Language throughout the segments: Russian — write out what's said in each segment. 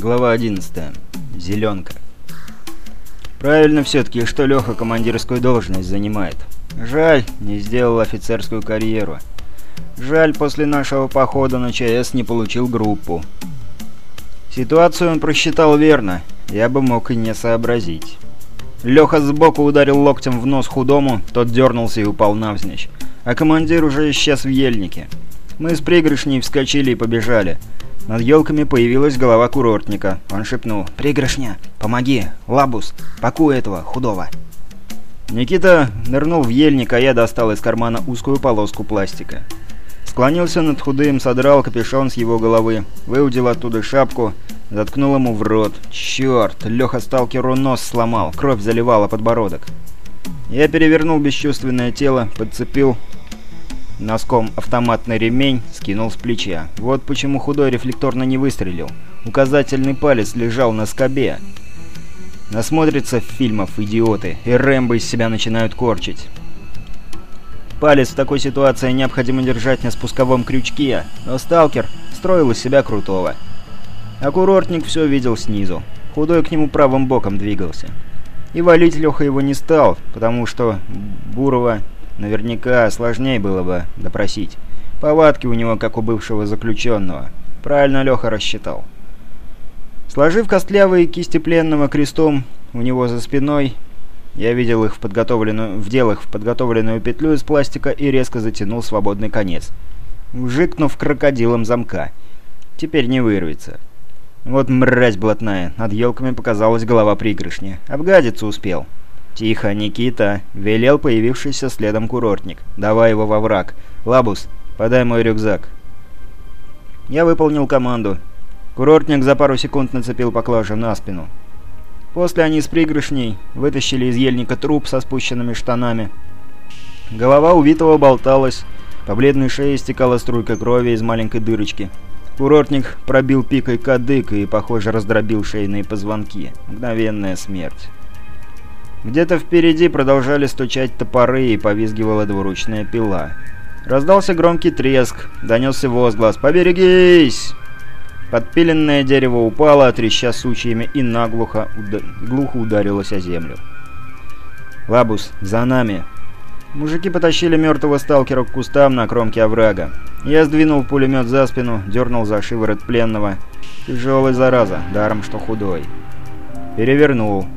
Глава 11. Зеленка. Правильно все-таки, что Леха командирскую должность занимает. Жаль, не сделал офицерскую карьеру. Жаль, после нашего похода на ЧС не получил группу. Ситуацию он просчитал верно, я бы мог и не сообразить. Леха сбоку ударил локтем в нос худому, тот дернулся и упал навзничь. А командир уже исчез в ельнике. Мы с пригоршней вскочили и побежали. Над елками появилась голова курортника. Он шепнул «Пригоршня, помоги! Лабус, пакуй этого, худого!» Никита нырнул в ельник, а я достал из кармана узкую полоску пластика. Склонился над худым, содрал капюшон с его головы, выудил оттуда шапку, заткнул ему в рот. Черт, Леха сталкеру нос сломал, кровь заливала подбородок. Я перевернул бесчувственное тело, подцепил носком автоматный ремень, скинул с плеча. Вот почему худой рефлекторно не выстрелил. Указательный палец лежал на скобе. Насмотрятся фильмов идиоты, и Рэмбо из себя начинают корчить. Палец в такой ситуации необходимо держать на спусковом крючке, но сталкер строил из себя крутого. А курортник все видел снизу. Худой к нему правым боком двигался. И валить Леха его не стал, потому что Бурова наверняка сложнее было бы допросить. Повадки у него, как у бывшего заключенного. Правильно Леха рассчитал. Сложив костлявые кисти пленного крестом у него за спиной, я видел их в подготовленную, вдел их в подготовленную петлю из пластика и резко затянул свободный конец, вжикнув крокодилом замка. Теперь не вырвется. Вот мразь блатная, над елками показалась голова пригрышни. Обгадиться успел. «Тихо, Никита!» — велел появившийся следом курортник. «Давай его во враг. Лабус, подай мой рюкзак». Я выполнил команду. Курортник за пару секунд нацепил поклажу на спину. После они с пригрышней вытащили из ельника труп со спущенными штанами. Голова убитого болталась, по бледной шее стекала струйка крови из маленькой дырочки. Курортник пробил пикой кадык и, похоже, раздробил шейные позвонки. Мгновенная смерть. Где-то впереди продолжали стучать топоры и повизгивала двуручная пила. Раздался громкий треск, донесся возглас «Поберегись!» Подпиленное дерево упало, треща сучьями, и наглухо уда глухо ударилось о землю. «Лабус, за нами!» Мужики потащили мертвого сталкера к кустам на кромке оврага. Я сдвинул пулемет за спину, дернул за шиворот пленного. Тяжелый зараза, даром что худой. Перевернул.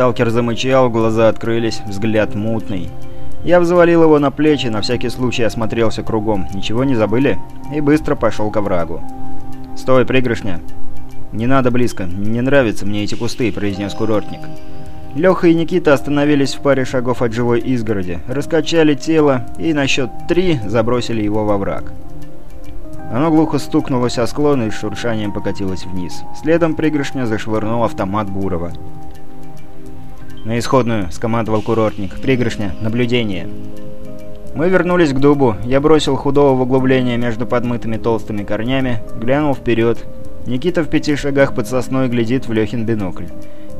Сталкер замычал, глаза открылись, взгляд мутный. Я взвалил его на плечи, на всякий случай осмотрелся кругом. Ничего не забыли? И быстро пошел к оврагу. «Стой, пригрышня!» «Не надо близко. Не нравятся мне эти кусты», — произнес курортник. Леха и Никита остановились в паре шагов от живой изгороди, раскачали тело и на счет три забросили его во враг. Оно глухо стукнулось о склон и с шуршанием покатилось вниз. Следом пригрышня зашвырнул автомат Бурова. «На исходную», — скомандовал курортник. «Пригрышня, наблюдение». Мы вернулись к дубу. Я бросил худого в углубление между подмытыми толстыми корнями, глянул вперед. Никита в пяти шагах под сосной глядит в Лехин бинокль.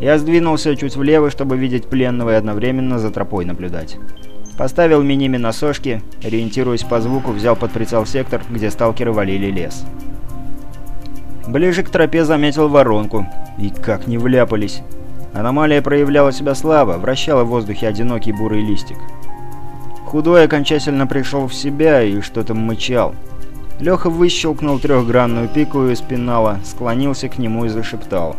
Я сдвинулся чуть влево, чтобы видеть пленного и одновременно за тропой наблюдать. Поставил миними на сошки, ориентируясь по звуку, взял под прицел сектор, где сталкеры валили лес. Ближе к тропе заметил воронку. И как не вляпались. Аномалия проявляла себя слабо, вращала в воздухе одинокий бурый листик. Худой окончательно пришел в себя и что-то мычал. Леха выщелкнул трехгранную пику из пенала, склонился к нему и зашептал.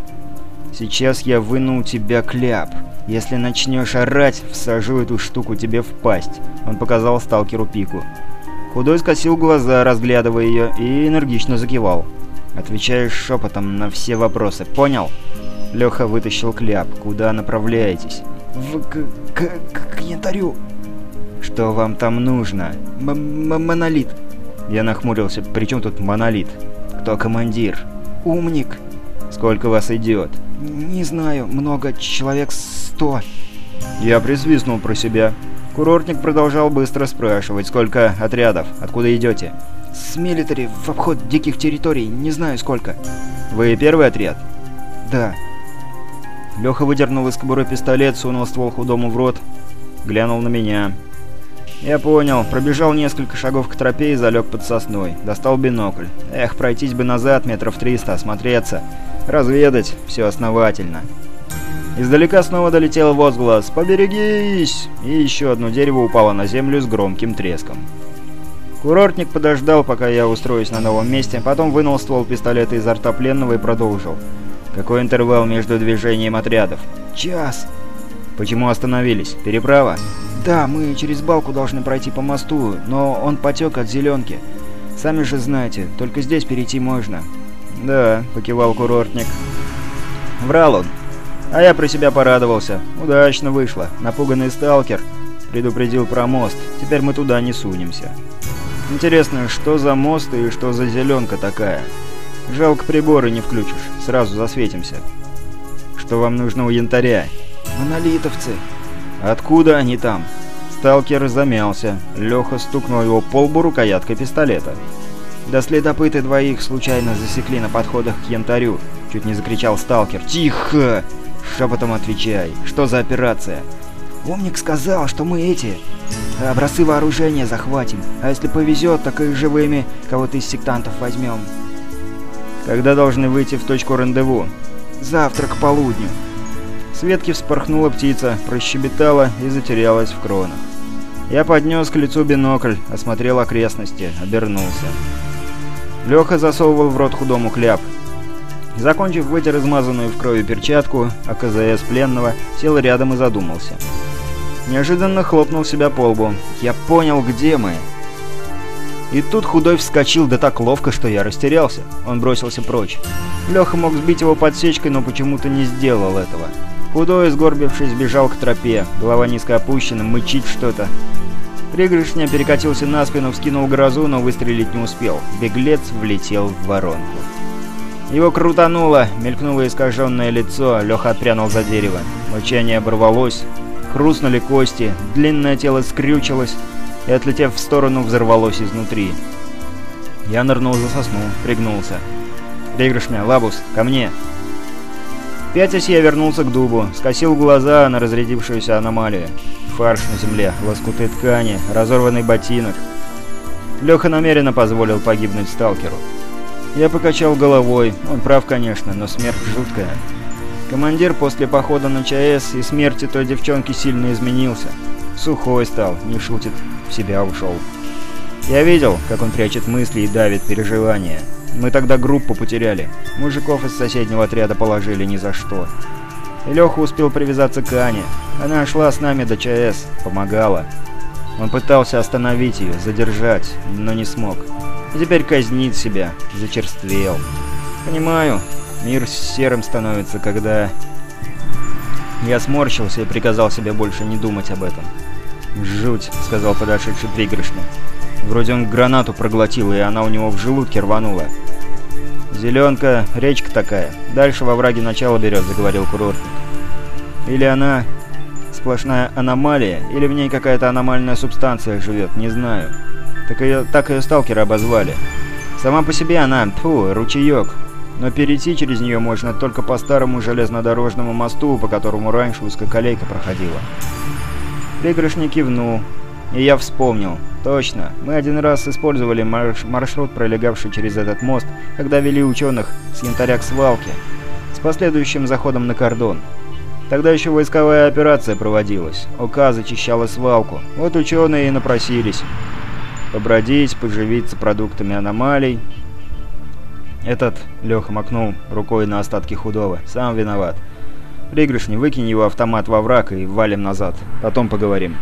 «Сейчас я выну у тебя кляп. Если начнешь орать, всажу эту штуку тебе в пасть». Он показал сталкеру пику. Худой скосил глаза, разглядывая ее, и энергично закивал. «Отвечаешь шепотом на все вопросы, понял?» Леха вытащил кляп. «Куда направляетесь?» «В... к... к... к янтарю». «Что вам там нужно?» М -м «Монолит». Я нахмурился. «При чем тут монолит?» «Кто командир?» «Умник». «Сколько вас идет?» «Не знаю. Много. Человек сто». Я присвистнул про себя. Курортник продолжал быстро спрашивать, сколько отрядов, откуда идете. «С милитари в обход диких территорий. Не знаю сколько». «Вы первый отряд?» «Да». Леха выдернул из кобуры пистолет, сунул ствол худому в рот, глянул на меня. «Я понял. Пробежал несколько шагов к тропе и залег под сосной. Достал бинокль. Эх, пройтись бы назад метров триста, осмотреться. Разведать. Все основательно». Издалека снова долетел возглас «Поберегись!» и еще одно дерево упало на землю с громким треском. Курортник подождал, пока я устроюсь на новом месте, потом вынул ствол пистолета изо рта пленного и продолжил. «Какой интервал между движением отрядов?» «Час». «Почему остановились? Переправа?» «Да, мы через балку должны пройти по мосту, но он потек от зеленки. Сами же знаете, только здесь перейти можно». «Да», — покивал курортник. «Врал он. А я про себя порадовался. Удачно вышло. Напуганный сталкер предупредил про мост. Теперь мы туда не сунемся. Интересно, что за мост и что за зеленка такая? Жалко приборы не включишь. Сразу засветимся. Что вам нужно у янтаря? Монолитовцы. Откуда они там? Сталкер замялся. Леха стукнул его по лбу рукояткой пистолета. Да следопыты двоих случайно засекли на подходах к янтарю. Чуть не закричал сталкер. «Тихо!» Шепотом отвечай. Что за операция? Умник сказал, что мы эти... Образцы вооружения захватим. А если повезет, так и живыми кого-то из сектантов возьмем. Когда должны выйти в точку рандеву? Завтра к полудню. С ветки вспорхнула птица, прощебетала и затерялась в кронах. Я поднес к лицу бинокль, осмотрел окрестности, обернулся. Леха засовывал в рот худому кляп. Закончив, вытер измазанную в крови перчатку, а пленного сел рядом и задумался. Неожиданно хлопнул себя по лбу. «Я понял, где мы!» И тут худой вскочил да так ловко, что я растерялся. Он бросился прочь. Леха мог сбить его подсечкой, но почему-то не сделал этого. Худой, сгорбившись, бежал к тропе. Голова низко опущена, мычит что-то. Пригрышня перекатился на спину, вскинул грозу, но выстрелить не успел. Беглец влетел в воронку. Его крутануло, мелькнуло искаженное лицо, Леха отпрянул за дерево. Мучание оборвалось, хрустнули кости, длинное тело скрючилось и, отлетев в сторону, взорвалось изнутри. Я нырнул за сосну, пригнулся. «Пригрышня, Лабус, ко мне!» Пятясь я вернулся к дубу, скосил глаза на разрядившуюся аномалию. Фарш на земле, лоскуты ткани, разорванный ботинок. Леха намеренно позволил погибнуть сталкеру. Я покачал головой. Он прав, конечно, но смерть жуткая. Командир после похода на ЧАЭС и смерти той девчонки сильно изменился. Сухой стал, не шутит, в себя ушел. Я видел, как он прячет мысли и давит переживания. Мы тогда группу потеряли. Мужиков из соседнего отряда положили ни за что. И Леха успел привязаться к Ане. Она шла с нами до ЧАЭС, помогала. Он пытался остановить ее, задержать, но не смог. Теперь казнит себя, зачерствел. Понимаю, мир серым становится, когда... Я сморщился и приказал себе больше не думать об этом. «Жуть», — сказал подошедший пригрышно. Вроде он гранату проглотил, и она у него в желудке рванула. «Зеленка, речка такая. Дальше во враге начало берет», — заговорил курортник. «Или она сплошная аномалия, или в ней какая-то аномальная субстанция живет, не знаю. Так ее, так ее сталкеры обозвали. Сама по себе она, тьфу, ручеек. Но перейти через нее можно только по старому железнодорожному мосту, по которому раньше узкоколейка проходила. Пригоршник кивнул. И я вспомнил. Точно, мы один раз использовали марш маршрут, пролегавший через этот мост, когда вели ученых с янтаря к свалке, с последующим заходом на кордон. Тогда еще войсковая операция проводилась. ОК зачищала свалку. Вот ученые и напросились побродить, поживиться продуктами аномалий. Этот, Леха макнул рукой на остатки худого, сам виноват. Пригрышни, выкинь его автомат во враг и валим назад. Потом поговорим.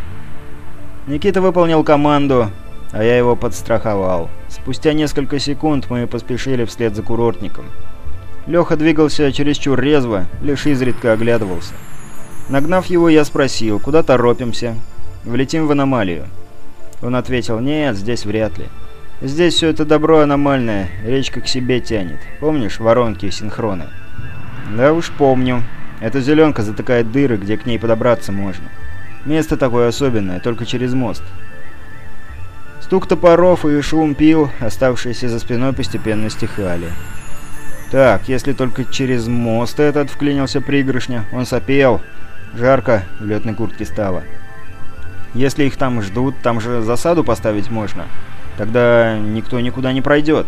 Никита выполнил команду, а я его подстраховал. Спустя несколько секунд мы поспешили вслед за курортником. Леха двигался чересчур резво, лишь изредка оглядывался. Нагнав его, я спросил, куда торопимся? Влетим в аномалию. Он ответил, нет, здесь вряд ли. Здесь все это добро аномальное, речка к себе тянет. Помнишь воронки и синхроны? Да уж помню. Эта зеленка затыкает дыры, где к ней подобраться можно. Место такое особенное, только через мост. Стук топоров и шум пил, оставшиеся за спиной, постепенно стихали. Так, если только через мост этот вклинился пригоршня, он сопел. Жарко в летной куртке стало. Если их там ждут, там же засаду поставить можно. Тогда никто никуда не пройдет.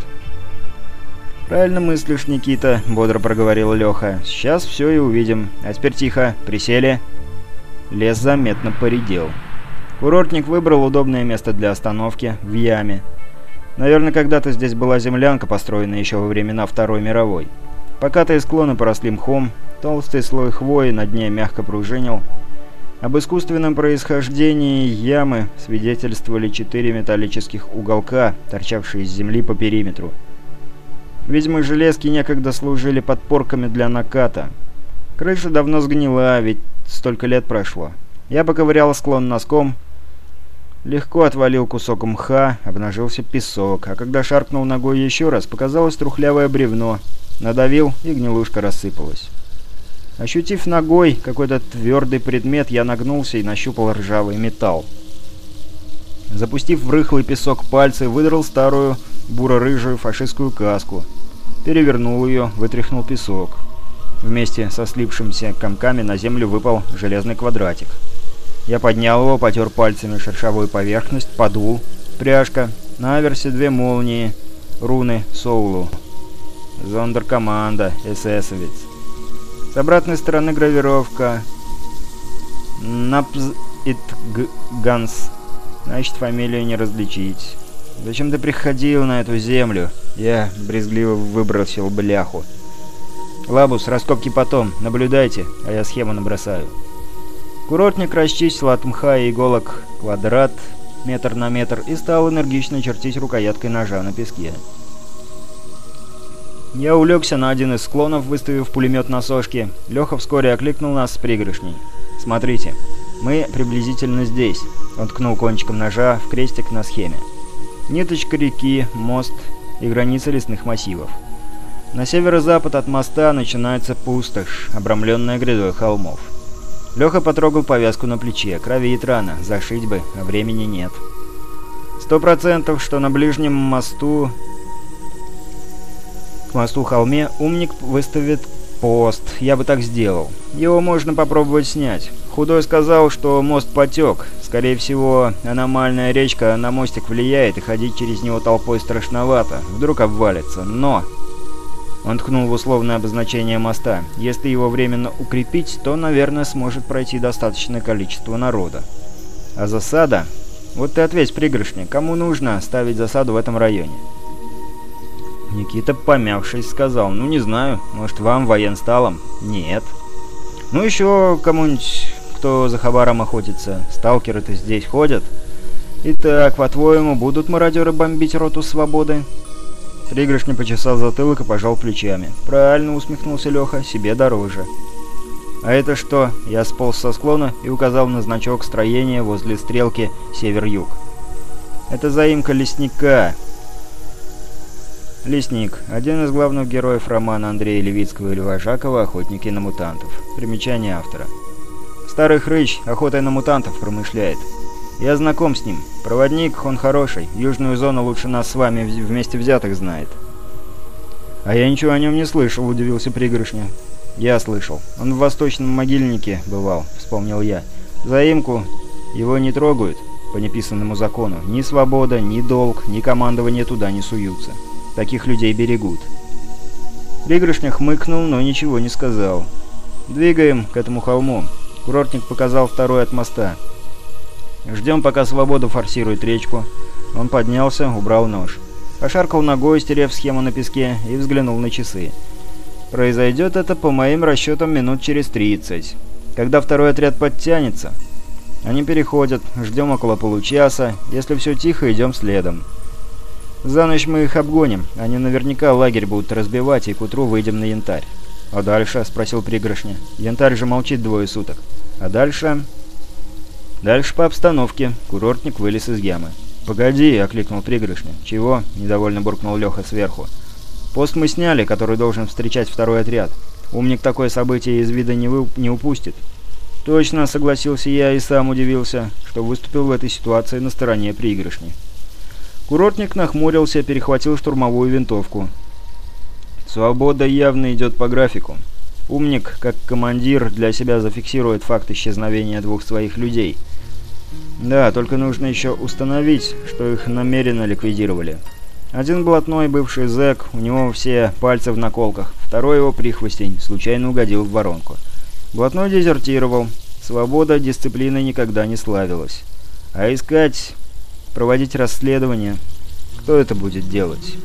«Правильно мыслишь, Никита», — бодро проговорил Леха. «Сейчас все и увидим. А теперь тихо. Присели». Лес заметно поредел. Курортник выбрал удобное место для остановки в яме. Наверное, когда-то здесь была землянка, построенная еще во времена Второй мировой. Покатые склоны поросли мхом, толстый слой хвои на дне мягко пружинил. Об искусственном происхождении ямы свидетельствовали четыре металлических уголка, торчавшие из земли по периметру. Видимо, железки некогда служили подпорками для наката. Крыша давно сгнила, ведь столько лет прошло. Я поковырял склон носком, легко отвалил кусок мха, обнажился песок, а когда шаркнул ногой еще раз, показалось трухлявое бревно. Надавил, и гнилушка рассыпалась. Ощутив ногой какой-то твердый предмет, я нагнулся и нащупал ржавый металл. Запустив в рыхлый песок пальцы, выдрал старую буро-рыжую фашистскую каску. Перевернул ее, вытряхнул песок. Вместе со слипшимися комками на землю выпал железный квадратик. Я поднял его, потер пальцами шершавую поверхность, подул. Пряжка. На аверсе две молнии. Руны Соулу. Зондеркоманда. эсэсовец. С обратной стороны гравировка. Напз ит Ганс. Значит, фамилию не различить. «Зачем ты приходил на эту землю?» Я брезгливо выбросил бляху. «Лабус, раскопки потом. Наблюдайте, а я схему набросаю». Курортник расчистил от мха и иголок квадрат метр на метр и стал энергично чертить рукояткой ножа на песке. Я улегся на один из склонов, выставив пулемет на сошке. Леха вскоре окликнул нас с пригоршней. «Смотрите, мы приблизительно здесь», — он ткнул кончиком ножа в крестик на схеме. Ниточка реки, мост и граница лесных массивов. На северо-запад от моста начинается пустошь, обрамленная грядой холмов. Леха потрогал повязку на плече. Кровит рана, зашить бы, а времени нет. Сто процентов, что на ближнем мосту... К мосту холме умник выставит пост. Я бы так сделал. Его можно попробовать снять. Худой сказал, что мост потек. Скорее всего, аномальная речка на мостик влияет, и ходить через него толпой страшновато. Вдруг обвалится. Но... Он ткнул в условное обозначение моста. Если его временно укрепить, то, наверное, сможет пройти достаточное количество народа. А засада... Вот ты ответь, пригоршня, кому нужно ставить засаду в этом районе? Никита, помявшись, сказал, ну не знаю, может вам, военсталам? Нет. Ну еще кому-нибудь кто за хабаром охотится. Сталкеры-то здесь ходят. Итак, по-твоему, будут мародеры бомбить роту свободы?» Пригоршня почесал затылок и пожал плечами. «Правильно», — усмехнулся Леха, — «себе дороже». «А это что?» — я сполз со склона и указал на значок строения возле стрелки «Север-Юг». «Это заимка лесника». Лесник – один из главных героев романа Андрея Левицкого и Льва Жакова «Охотники на мутантов». Примечание автора. Старый хрыч охотой на мутантов промышляет. Я знаком с ним. Проводник, он хороший. Южную зону лучше нас с вами вместе взятых знает. А я ничего о нем не слышал, удивился пригоршня. Я слышал. Он в восточном могильнике бывал, вспомнил я. Заимку его не трогают по неписанному закону. Ни свобода, ни долг, ни командование туда не суются. Таких людей берегут. Пригоршня хмыкнул, но ничего не сказал. «Двигаем к этому холму. Курортник показал второй от моста. Ждем, пока свобода форсирует речку. Он поднялся, убрал нож. Пошаркал ногой, стерев схему на песке, и взглянул на часы. Произойдет это, по моим расчетам, минут через 30. Когда второй отряд подтянется, они переходят, ждем около получаса. Если все тихо, идем следом. За ночь мы их обгоним. Они наверняка лагерь будут разбивать, и к утру выйдем на янтарь. «А дальше?» — спросил пригоршня. «Янтарь же молчит двое суток. А дальше...» «Дальше по обстановке». Курортник вылез из ямы. «Погоди!» — окликнул пригоршня. «Чего?» — недовольно буркнул Леха сверху. «Пост мы сняли, который должен встречать второй отряд. Умник такое событие из вида не, вы... не упустит». «Точно!» — согласился я и сам удивился, что выступил в этой ситуации на стороне пригоршни. Курортник нахмурился, перехватил штурмовую винтовку. Свобода явно идет по графику. Умник, как командир, для себя зафиксирует факт исчезновения двух своих людей. Да, только нужно еще установить, что их намеренно ликвидировали. Один блатной бывший зэк, у него все пальцы в наколках, второй его прихвостень, случайно угодил в воронку. Блатной дезертировал, свобода дисциплины никогда не славилась. А искать, проводить расследование, кто это будет делать?